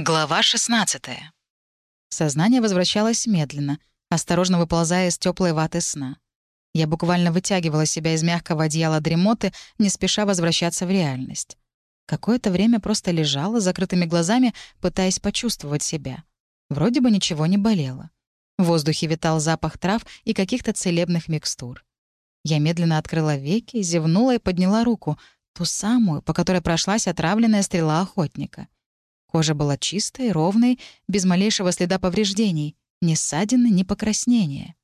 Глава 16. Сознание возвращалось медленно, осторожно выползая из теплой ваты сна. Я буквально вытягивала себя из мягкого одеяла дремоты, не спеша возвращаться в реальность. Какое-то время просто лежала, закрытыми глазами, пытаясь почувствовать себя. Вроде бы ничего не болело. В воздухе витал запах трав и каких-то целебных микстур. Я медленно открыла веки, зевнула и подняла руку, ту самую, по которой прошлась отравленная стрела охотника — Кожа была чистой, ровной, без малейшего следа повреждений, ни ссадины, ни покраснения.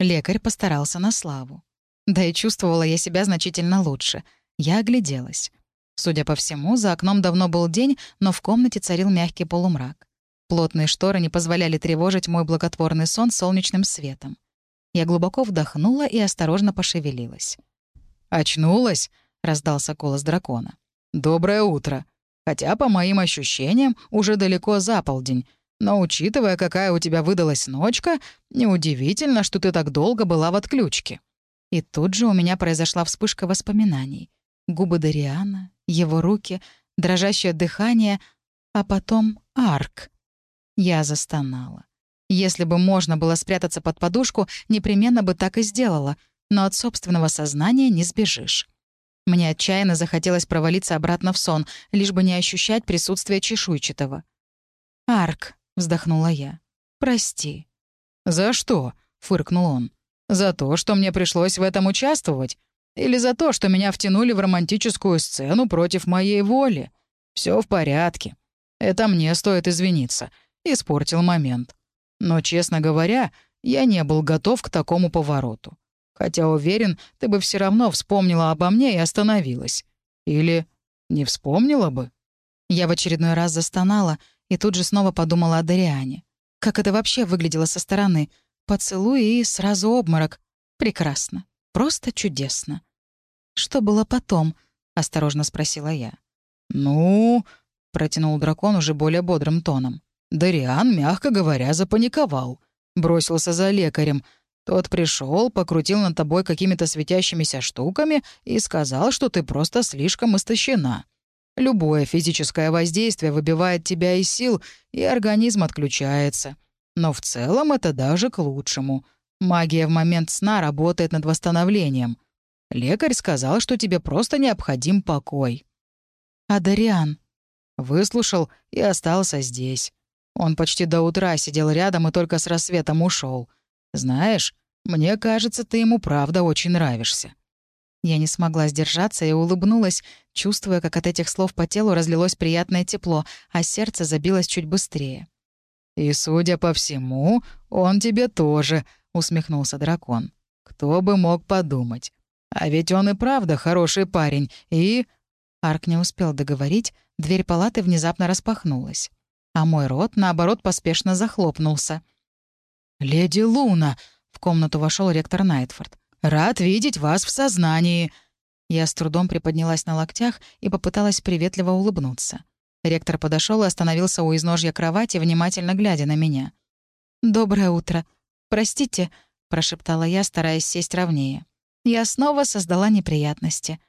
Лекарь постарался на славу. Да и чувствовала я себя значительно лучше. Я огляделась. Судя по всему, за окном давно был день, но в комнате царил мягкий полумрак. Плотные шторы не позволяли тревожить мой благотворный сон солнечным светом. Я глубоко вдохнула и осторожно пошевелилась. «Очнулась?» — раздался голос дракона. «Доброе утро. Хотя, по моим ощущениям, уже далеко за полдень. Но учитывая, какая у тебя выдалась ночка, неудивительно, что ты так долго была в отключке». И тут же у меня произошла вспышка воспоминаний. Губы Дариана, его руки, дрожащее дыхание, а потом арк. Я застонала. Если бы можно было спрятаться под подушку, непременно бы так и сделала, но от собственного сознания не сбежишь. Мне отчаянно захотелось провалиться обратно в сон, лишь бы не ощущать присутствие чешуйчатого. «Арк», — вздохнула я, — «прости». «За что?» — фыркнул он. «За то, что мне пришлось в этом участвовать? Или за то, что меня втянули в романтическую сцену против моей воли? Все в порядке. Это мне стоит извиниться. Испортил момент. Но, честно говоря, я не был готов к такому повороту. Хотя уверен, ты бы все равно вспомнила обо мне и остановилась. Или не вспомнила бы?» Я в очередной раз застонала и тут же снова подумала о Дариане. Как это вообще выглядело со стороны? Поцелуй и сразу обморок. Прекрасно. Просто чудесно. «Что было потом?» — осторожно спросила я. «Ну...» — протянул дракон уже более бодрым тоном. Дариан, мягко говоря, запаниковал. Бросился за лекарем — тот пришел, покрутил над тобой какими-то светящимися штуками и сказал, что ты просто слишком истощена. Любое физическое воздействие выбивает тебя из сил, и организм отключается. Но в целом это даже к лучшему. Магия в момент сна работает над восстановлением. Лекарь сказал, что тебе просто необходим покой. А Дариан? Выслушал и остался здесь. Он почти до утра сидел рядом и только с рассветом ушел. Знаешь, мне кажется, ты ему правда очень нравишься». Я не смогла сдержаться и улыбнулась, чувствуя, как от этих слов по телу разлилось приятное тепло, а сердце забилось чуть быстрее. «И, судя по всему, он тебе тоже», — усмехнулся дракон. «Кто бы мог подумать? А ведь он и правда хороший парень, и...» Арк не успел договорить, дверь палаты внезапно распахнулась. А мой рот, наоборот, поспешно захлопнулся. «Леди Луна!» — в комнату вошел ректор Найтфорд. «Рад видеть вас в сознании!» Я с трудом приподнялась на локтях и попыталась приветливо улыбнуться. Ректор подошел и остановился у изножья кровати, внимательно глядя на меня. «Доброе утро. Простите», — прошептала я, стараясь сесть ровнее. Я снова создала неприятности.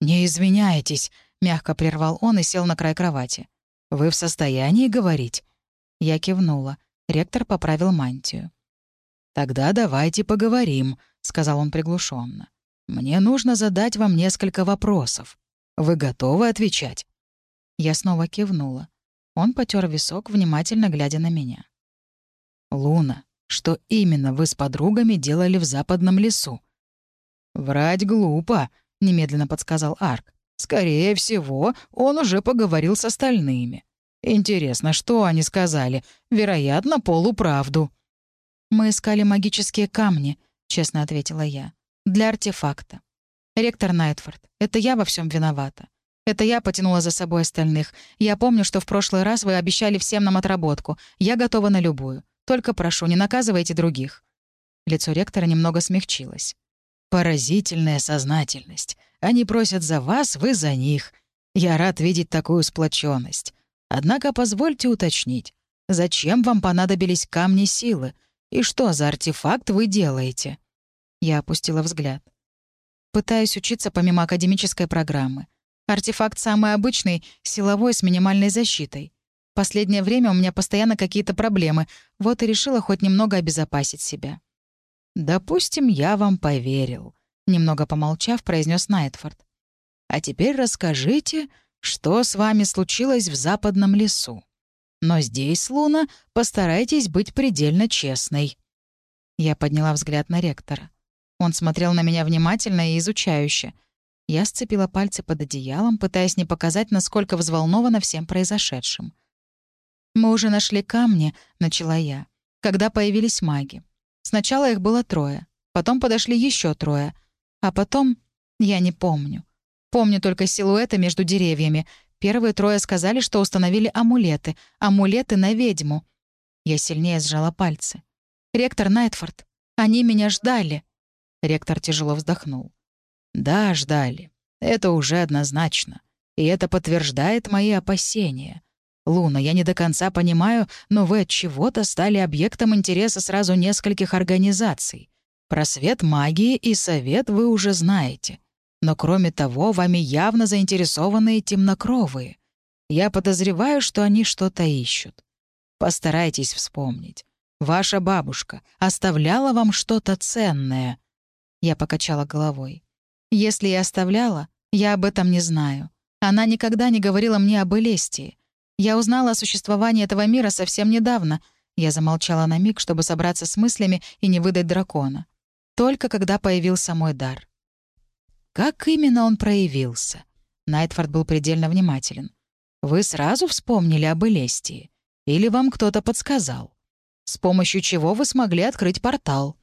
«Не извиняйтесь», — мягко прервал он и сел на край кровати. «Вы в состоянии говорить?» Я кивнула. Ректор поправил мантию. «Тогда давайте поговорим», — сказал он приглушенно. «Мне нужно задать вам несколько вопросов. Вы готовы отвечать?» Я снова кивнула. Он потер висок, внимательно глядя на меня. «Луна, что именно вы с подругами делали в западном лесу?» «Врать глупо», — немедленно подсказал Арк. «Скорее всего, он уже поговорил с остальными. Интересно, что они сказали? Вероятно, полуправду. «Мы искали магические камни», — честно ответила я. «Для артефакта. Ректор Найтфорд, это я во всем виновата. Это я потянула за собой остальных. Я помню, что в прошлый раз вы обещали всем нам отработку. Я готова на любую. Только прошу, не наказывайте других». Лицо ректора немного смягчилось. «Поразительная сознательность. Они просят за вас, вы за них. Я рад видеть такую сплоченность. Однако позвольте уточнить, зачем вам понадобились камни силы? И что за артефакт вы делаете?» Я опустила взгляд. Пытаюсь учиться помимо академической программы. Артефакт самый обычный, силовой, с минимальной защитой. последнее время у меня постоянно какие-то проблемы, вот и решила хоть немного обезопасить себя». «Допустим, я вам поверил», — немного помолчав, произнес Найтфорд. «А теперь расскажите, что с вами случилось в западном лесу. Но здесь, Луна, постарайтесь быть предельно честной». Я подняла взгляд на ректора. Он смотрел на меня внимательно и изучающе. Я сцепила пальцы под одеялом, пытаясь не показать, насколько взволнована всем произошедшим. «Мы уже нашли камни», — начала я, — «когда появились маги. Сначала их было трое, потом подошли еще трое, а потом... я не помню. Помню только силуэты между деревьями. Первые трое сказали, что установили амулеты. Амулеты на ведьму. Я сильнее сжала пальцы. «Ректор Найтфорд, они меня ждали». Ректор тяжело вздохнул. Да, ждали. Это уже однозначно. И это подтверждает мои опасения. Луна, я не до конца понимаю, но вы от чего-то стали объектом интереса сразу нескольких организаций. Про свет магии и совет вы уже знаете. Но кроме того, вами явно заинтересованные темнокровые. Я подозреваю, что они что-то ищут. Постарайтесь вспомнить. Ваша бабушка оставляла вам что-то ценное. Я покачала головой. Если и оставляла, я об этом не знаю. Она никогда не говорила мне об Элестии. Я узнала о существовании этого мира совсем недавно. Я замолчала на миг, чтобы собраться с мыслями и не выдать дракона. Только когда появился мой дар. Как именно он проявился? Найтфорд был предельно внимателен. Вы сразу вспомнили об Элестии? Или вам кто-то подсказал? С помощью чего вы смогли открыть портал?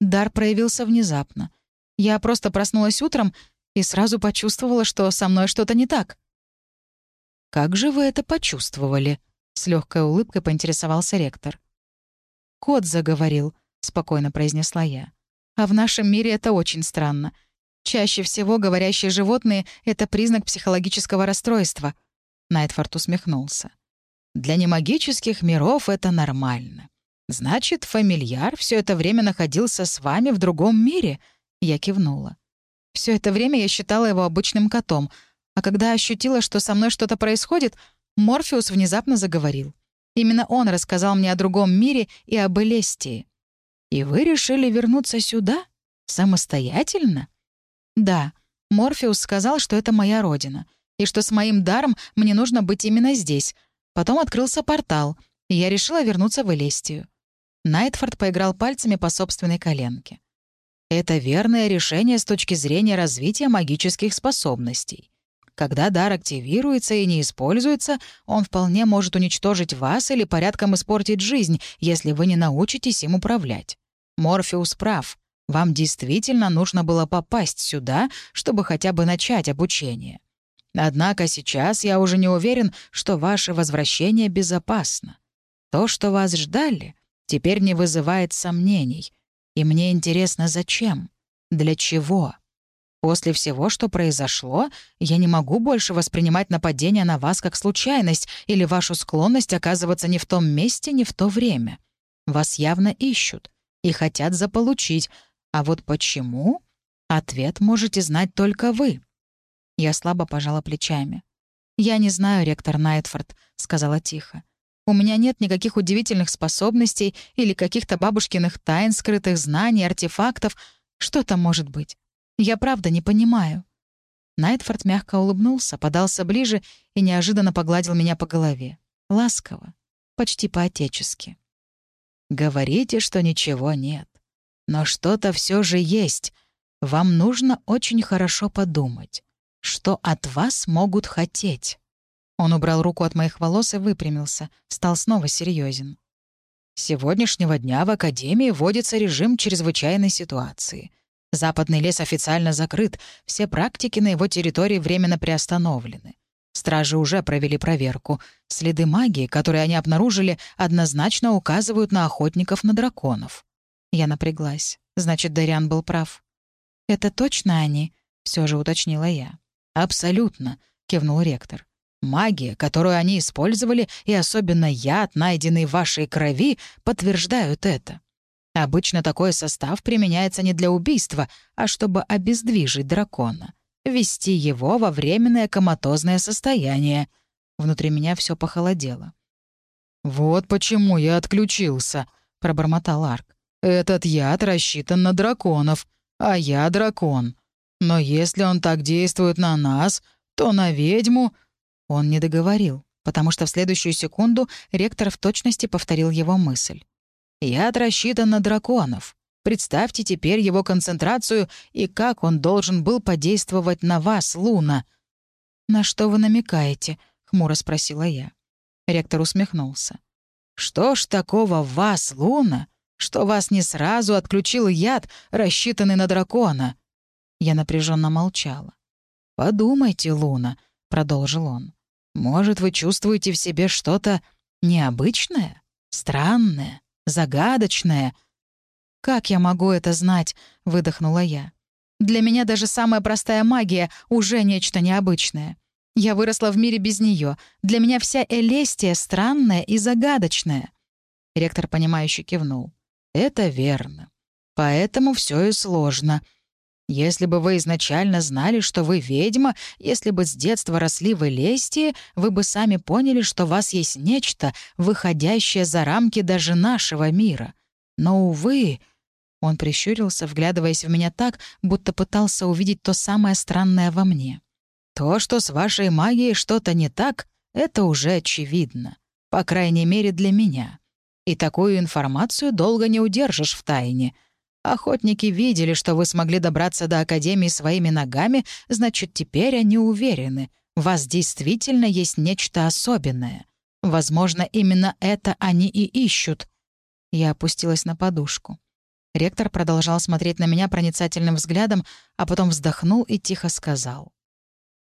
Дар проявился внезапно. Я просто проснулась утром и сразу почувствовала, что со мной что-то не так. «Как же вы это почувствовали?» — с легкой улыбкой поинтересовался ректор. «Кот заговорил», — спокойно произнесла я. «А в нашем мире это очень странно. Чаще всего говорящие животные — это признак психологического расстройства». Найтфорд усмехнулся. «Для немагических миров это нормально. Значит, фамильяр все это время находился с вами в другом мире?» Я кивнула. Все это время я считала его обычным котом, а когда ощутила, что со мной что-то происходит, Морфеус внезапно заговорил. Именно он рассказал мне о другом мире и об Элестии. «И вы решили вернуться сюда? Самостоятельно?» «Да. Морфеус сказал, что это моя родина, и что с моим даром мне нужно быть именно здесь. Потом открылся портал, и я решила вернуться в Элестию». Найтфорд поиграл пальцами по собственной коленке. Это верное решение с точки зрения развития магических способностей. Когда дар активируется и не используется, он вполне может уничтожить вас или порядком испортить жизнь, если вы не научитесь им управлять. Морфеус прав. Вам действительно нужно было попасть сюда, чтобы хотя бы начать обучение. Однако сейчас я уже не уверен, что ваше возвращение безопасно. То, что вас ждали, теперь не вызывает сомнений — и мне интересно, зачем? Для чего? После всего, что произошло, я не могу больше воспринимать нападение на вас как случайность или вашу склонность оказываться не в том месте, не в то время. Вас явно ищут и хотят заполучить. А вот почему? Ответ можете знать только вы. Я слабо пожала плечами. «Я не знаю, ректор Найтфорд», — сказала тихо. У меня нет никаких удивительных способностей или каких-то бабушкиных тайн, скрытых знаний, артефактов. Что там может быть? Я правда не понимаю». Найтфорд мягко улыбнулся, подался ближе и неожиданно погладил меня по голове. Ласково, почти по-отечески. «Говорите, что ничего нет. Но что-то все же есть. Вам нужно очень хорошо подумать, что от вас могут хотеть». Он убрал руку от моих волос и выпрямился, стал снова серьезен. С сегодняшнего дня в Академии вводится режим чрезвычайной ситуации. Западный лес официально закрыт, все практики на его территории временно приостановлены. Стражи уже провели проверку. Следы магии, которые они обнаружили, однозначно указывают на охотников на драконов. Я напряглась. Значит, Дариан был прав. «Это точно они?» — все же уточнила я. «Абсолютно», — кивнул ректор. Магия, которую они использовали, и особенно яд, найденный в вашей крови, подтверждают это. Обычно такой состав применяется не для убийства, а чтобы обездвижить дракона, ввести его во временное коматозное состояние. Внутри меня все похолодело. «Вот почему я отключился», — пробормотал Арк. «Этот яд рассчитан на драконов, а я дракон. Но если он так действует на нас, то на ведьму...» Он не договорил, потому что в следующую секунду ректор в точности повторил его мысль. «Яд рассчитан на драконов. Представьте теперь его концентрацию и как он должен был подействовать на вас, Луна». «На что вы намекаете?» — хмуро спросила я. Ректор усмехнулся. «Что ж такого вас, Луна, что вас не сразу отключил яд, рассчитанный на дракона?» Я напряженно молчала. «Подумайте, Луна», — продолжил он. «Может, вы чувствуете в себе что-то необычное, странное, загадочное?» «Как я могу это знать?» — выдохнула я. «Для меня даже самая простая магия уже нечто необычное. Я выросла в мире без нее. Для меня вся Элестия странная и загадочная». Ректор, понимающе кивнул. «Это верно. Поэтому все и сложно. Если бы вы изначально знали, что вы ведьма, если бы с детства росли в Элестии, вы бы сами поняли, что у вас есть нечто, выходящее за рамки даже нашего мира. Но, увы...» Он прищурился, вглядываясь в меня так, будто пытался увидеть то самое странное во мне. То, что с вашей магией что-то не так, это уже очевидно. По крайней мере, для меня. И такую информацию долго не удержишь в тайне. Охотники видели, что вы смогли добраться до Академии своими ногами, значит, теперь они уверены. В вас действительно есть нечто особенное. Возможно, именно это они и ищут. Я опустилась на подушку. Ректор продолжал смотреть на меня проницательным взглядом, а потом вздохнул и тихо сказал.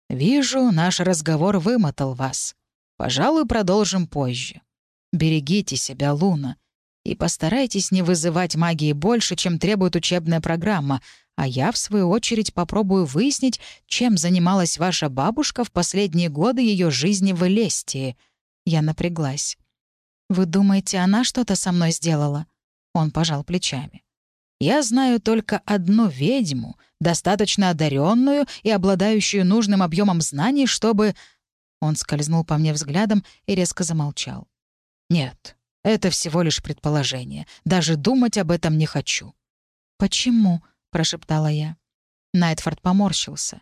«Вижу, наш разговор вымотал вас. Пожалуй, продолжим позже. Берегите себя, Луна, и постарайтесь не вызывать магии больше, чем требует учебная программа, а я, в свою очередь, попробую выяснить, чем занималась ваша бабушка в последние годы ее жизни в Элестии». Я напряглась. «Вы думаете, она что-то со мной сделала?» Он пожал плечами. «Я знаю только одну ведьму, достаточно одаренную и обладающую нужным объемом знаний, чтобы...» Он скользнул по мне взглядом и резко замолчал. «Нет, это всего лишь предположение. Даже думать об этом не хочу». «Почему?» — прошептала я. Найтфорд поморщился.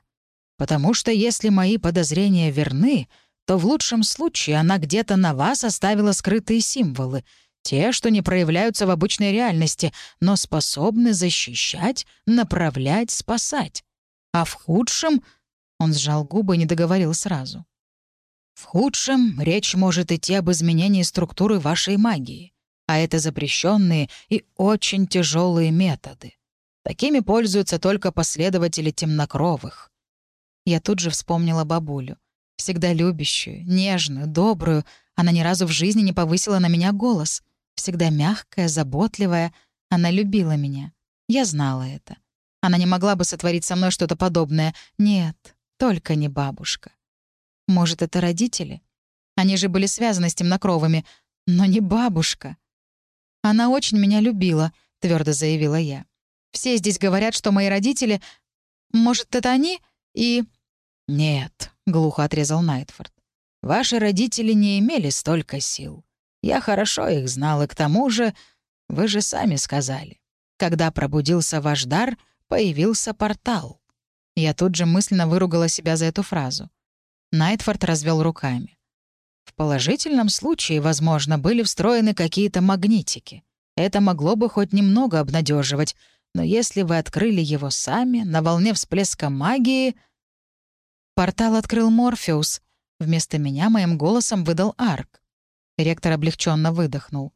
«Потому что если мои подозрения верны, то в лучшем случае она где-то на вас оставила скрытые символы, те, что не проявляются в обычной реальности, но способны защищать, направлять, спасать. А в худшем... Он сжал губы и не договорил сразу. В худшем речь может идти об изменении структуры вашей магии, а это запрещенные и очень тяжелые методы. Такими пользуются только последователи темнокровых. Я тут же вспомнила бабулю. Всегда любящую, нежную, добрую. Она ни разу в жизни не повысила на меня голос всегда мягкая, заботливая. Она любила меня. Я знала это. Она не могла бы сотворить со мной что-то подобное. Нет, только не бабушка. Может, это родители? Они же были связаны с темнокровыми, но не бабушка. Она очень меня любила, твердо заявила я. Все здесь говорят, что мои родители... Может, это они? И... Нет, глухо отрезал Найтфорд. Ваши родители не имели столько сил. Я хорошо их знал, и к тому же, вы же сами сказали, когда пробудился ваш дар, появился портал. Я тут же мысленно выругала себя за эту фразу. Найтфорд развел руками. В положительном случае, возможно, были встроены какие-то магнитики. Это могло бы хоть немного обнадеживать, но если вы открыли его сами, на волне всплеска магии... Портал открыл Морфеус. Вместо меня моим голосом выдал Арк. Ректор облегченно выдохнул.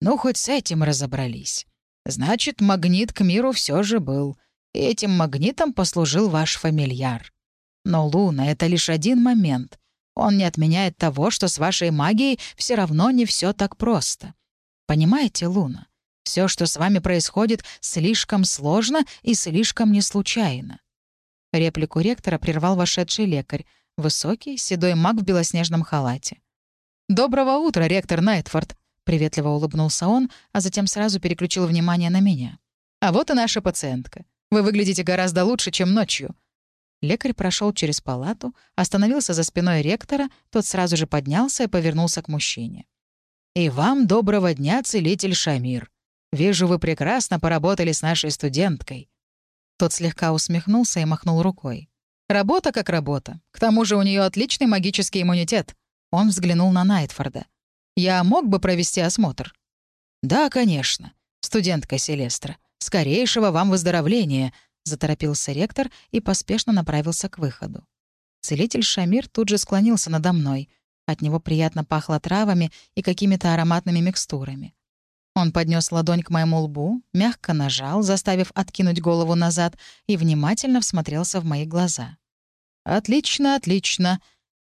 «Ну, хоть с этим разобрались. Значит, магнит к миру все же был. И этим магнитом послужил ваш фамильяр. Но, Луна, это лишь один момент. Он не отменяет того, что с вашей магией все равно не все так просто. Понимаете, Луна? Все, что с вами происходит, слишком сложно и слишком не случайно». Реплику ректора прервал вошедший лекарь, высокий, седой маг в белоснежном халате. «Доброго утра, ректор Найтфорд!» — приветливо улыбнулся он, а затем сразу переключил внимание на меня. «А вот и наша пациентка. Вы выглядите гораздо лучше, чем ночью». Лекарь прошел через палату, остановился за спиной ректора, тот сразу же поднялся и повернулся к мужчине. «И вам доброго дня, целитель Шамир. Вижу, вы прекрасно поработали с нашей студенткой». Тот слегка усмехнулся и махнул рукой. «Работа как работа. К тому же у нее отличный магический иммунитет». Он взглянул на Найтфорда. «Я мог бы провести осмотр?» «Да, конечно. Студентка Селестра. Скорейшего вам выздоровления», — заторопился ректор и поспешно направился к выходу. Целитель Шамир тут же склонился надо мной. От него приятно пахло травами и какими-то ароматными микстурами. Он поднес ладонь к моему лбу, мягко нажал, заставив откинуть голову назад, и внимательно всмотрелся в мои глаза. «Отлично, отлично!»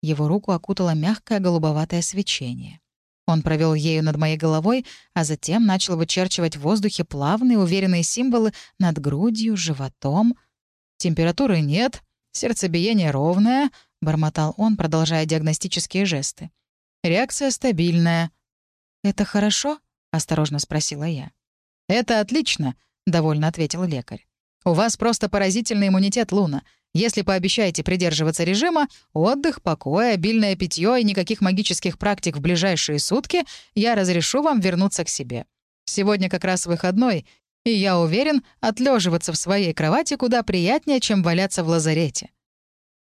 Его руку окутало мягкое голубоватое свечение. Он провел ею над моей головой, а затем начал вычерчивать в воздухе плавные, уверенные символы над грудью, животом. «Температуры нет, сердцебиение ровное», — бормотал он, продолжая диагностические жесты. «Реакция стабильная». «Это хорошо?» — осторожно спросила я. «Это отлично», — довольно ответил лекарь. «У вас просто поразительный иммунитет, Луна. Если пообещаете придерживаться режима, отдых, покой, обильное питье и никаких магических практик в ближайшие сутки, я разрешу вам вернуться к себе. Сегодня как раз выходной, и я уверен, отлеживаться в своей кровати куда приятнее, чем валяться в лазарете».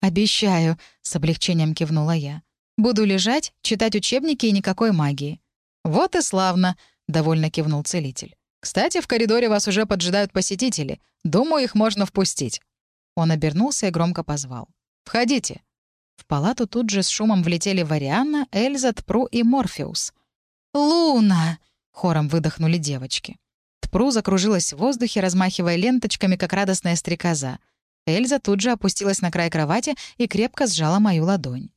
«Обещаю», — с облегчением кивнула я. «Буду лежать, читать учебники и никакой магии». «Вот и славно», — довольно кивнул целитель. «Кстати, в коридоре вас уже поджидают посетители. Думаю, их можно впустить». Он обернулся и громко позвал. «Входите». В палату тут же с шумом влетели Варианна, Эльза, Тпру и Морфеус. «Луна!» — хором выдохнули девочки. Тпру закружилась в воздухе, размахивая ленточками, как радостная стрекоза. Эльза тут же опустилась на край кровати и крепко сжала мою ладонь.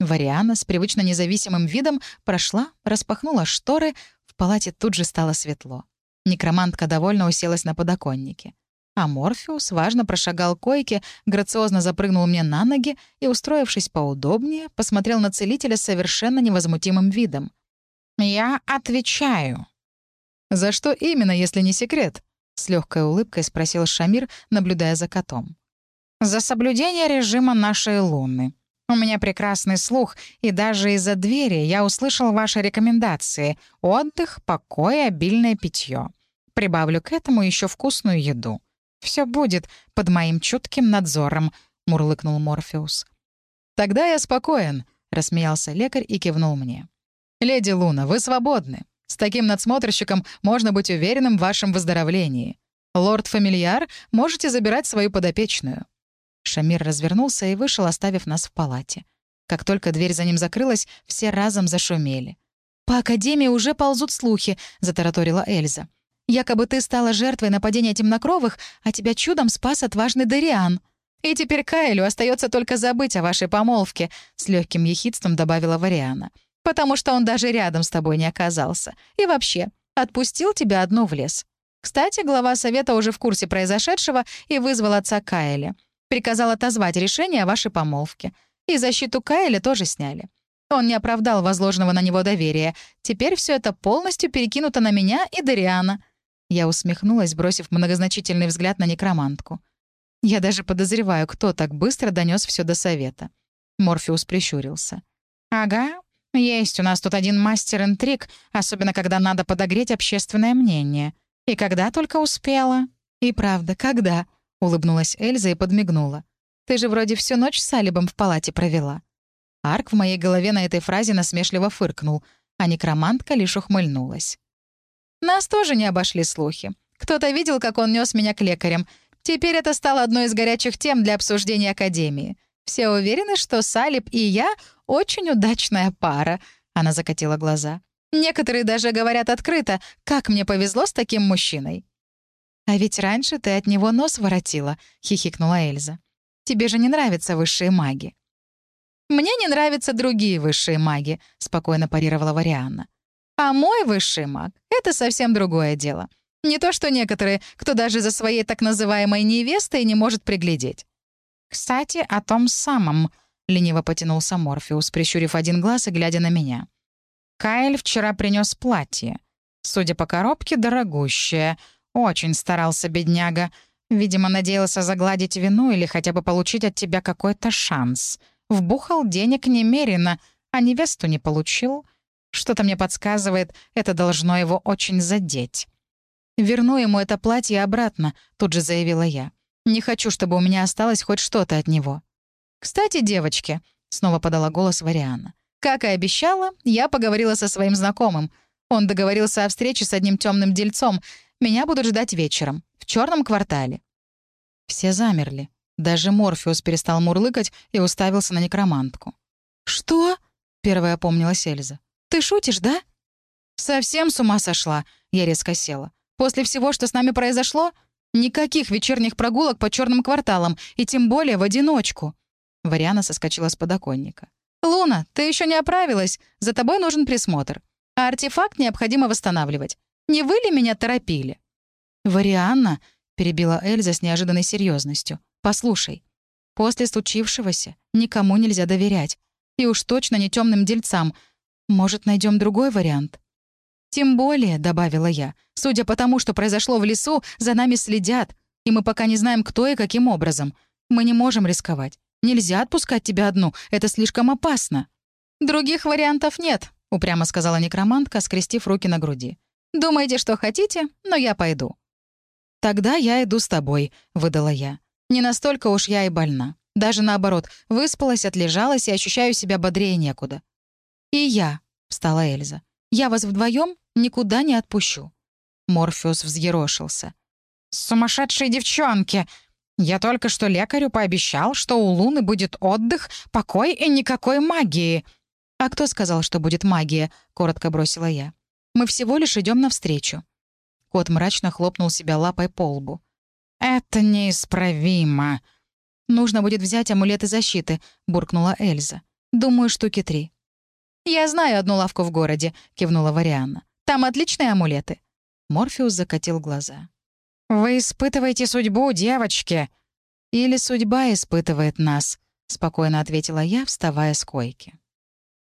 Вариана с привычно независимым видом прошла, распахнула шторы, в палате тут же стало светло. Некромантка довольно уселась на подоконнике. А Морфеус важно прошагал койке, грациозно запрыгнул мне на ноги и, устроившись поудобнее, посмотрел на целителя совершенно невозмутимым видом. «Я отвечаю». «За что именно, если не секрет?» — с легкой улыбкой спросил Шамир, наблюдая за котом. «За соблюдение режима нашей луны. У меня прекрасный слух, и даже из-за двери я услышал ваши рекомендации — отдых, покой, обильное питье. Прибавлю к этому еще вкусную еду. Все будет под моим чутким надзором», — мурлыкнул Морфеус. «Тогда я спокоен», — рассмеялся лекарь и кивнул мне. «Леди Луна, вы свободны. С таким надсмотрщиком можно быть уверенным в вашем выздоровлении. Лорд-фамильяр, можете забирать свою подопечную». Шамир развернулся и вышел, оставив нас в палате. Как только дверь за ним закрылась, все разом зашумели. «По Академии уже ползут слухи», — затараторила Эльза. Якобы ты стала жертвой нападения темнокровых, а тебя чудом спас отважный Дариан. И теперь Кайлю остается только забыть о вашей помолвке», — с легким ехидством добавила Вариана. «Потому что он даже рядом с тобой не оказался. И вообще, отпустил тебя одну в лес. Кстати, глава совета уже в курсе произошедшего и вызвал отца Кайля. Приказал отозвать решение о вашей помолвке. И защиту Кайля тоже сняли. Он не оправдал возложенного на него доверия. Теперь все это полностью перекинуто на меня и Дариана. Я усмехнулась, бросив многозначительный взгляд на некромантку. Я даже подозреваю, кто так быстро донес все до совета. Морфеус прищурился. «Ага, есть у нас тут один мастер-интриг, особенно когда надо подогреть общественное мнение. И когда только успела». «И правда, когда?» — улыбнулась Эльза и подмигнула. «Ты же вроде всю ночь с Алибом в палате провела». Арк в моей голове на этой фразе насмешливо фыркнул, а некромантка лишь ухмыльнулась. Нас тоже не обошли слухи. Кто-то видел, как он нес меня к лекарям. Теперь это стало одной из горячих тем для обсуждения Академии. Все уверены, что Салип и я — очень удачная пара. Она закатила глаза. Некоторые даже говорят открыто, как мне повезло с таким мужчиной. «А ведь раньше ты от него нос воротила», — хихикнула Эльза. «Тебе же не нравятся высшие маги». «Мне не нравятся другие высшие маги», — спокойно парировала Варианна. А мой высший маг — это совсем другое дело. Не то что некоторые, кто даже за своей так называемой невестой не может приглядеть. «Кстати, о том самом», — лениво потянулся Морфеус, прищурив один глаз и глядя на меня. «Кайл вчера принес платье. Судя по коробке, дорогущее. Очень старался бедняга. Видимо, надеялся загладить вину или хотя бы получить от тебя какой-то шанс. Вбухал денег немерено, а невесту не получил. Что-то мне подсказывает, это должно его очень задеть. «Верну ему это платье обратно», — тут же заявила я. «Не хочу, чтобы у меня осталось хоть что-то от него». «Кстати, девочки», — снова подала голос Вариана. «Как и обещала, я поговорила со своим знакомым. Он договорился о встрече с одним темным дельцом. Меня будут ждать вечером, в черном квартале». Все замерли. Даже Морфеус перестал мурлыкать и уставился на некромантку. «Что?» — первая помнилась Эльза. «Ты шутишь, да?» «Совсем с ума сошла», — я резко села. После всего, что с нами произошло, никаких вечерних прогулок по черным кварталам, и тем более в одиночку». Вариана соскочила с подоконника. «Луна, ты еще не оправилась. За тобой нужен присмотр. А артефакт необходимо восстанавливать. Не вы ли меня торопили?» «Варианна», — перебила Эльза с неожиданной серьезностью. «Послушай, после случившегося никому нельзя доверять. И уж точно не темным дельцам. Может, найдем другой вариант?» «Тем более», — добавила я, — «судя по тому, что произошло в лесу, за нами следят, и мы пока не знаем, кто и каким образом. Мы не можем рисковать. Нельзя отпускать тебя одну, это слишком опасно». «Других вариантов нет», — упрямо сказала некромантка, скрестив руки на груди. «Думаете, что хотите, но я пойду». «Тогда я иду с тобой», — выдала я. «Не настолько уж я и больна. Даже наоборот, выспалась, отлежалась и ощущаю себя бодрее некуда». «И я», — встала Эльза. «Я вас вдвоем Никуда не отпущу». Морфеус взъерошился. «Сумасшедшие девчонки! Я только что лекарю пообещал, что у Луны будет отдых, покой и никакой магии». «А кто сказал, что будет магия?» — коротко бросила я. «Мы всего лишь идем навстречу». Кот мрачно хлопнул себя лапой по лбу. «Это неисправимо». «Нужно будет взять амулеты защиты», — буркнула Эльза. «Думаю, штуки три». «Я знаю одну лавку в городе», — кивнула Варианна. Там отличные амулеты». Морфеус закатил глаза. «Вы испытываете судьбу, девочки!» «Или судьба испытывает нас», — спокойно ответила я, вставая с койки.